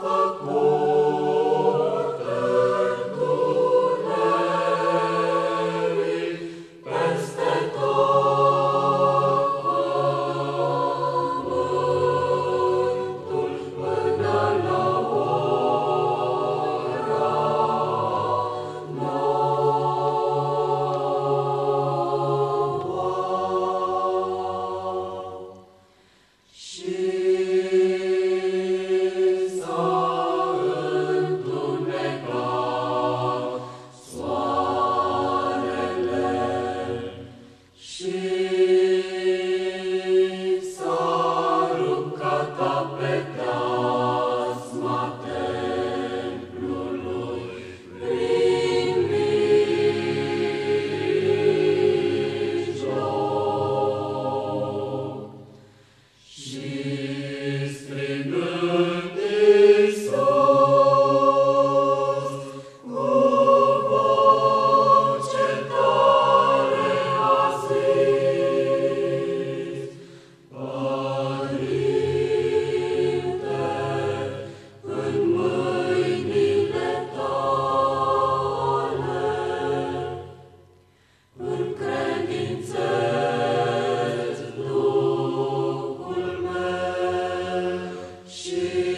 Suffolk She Jesus.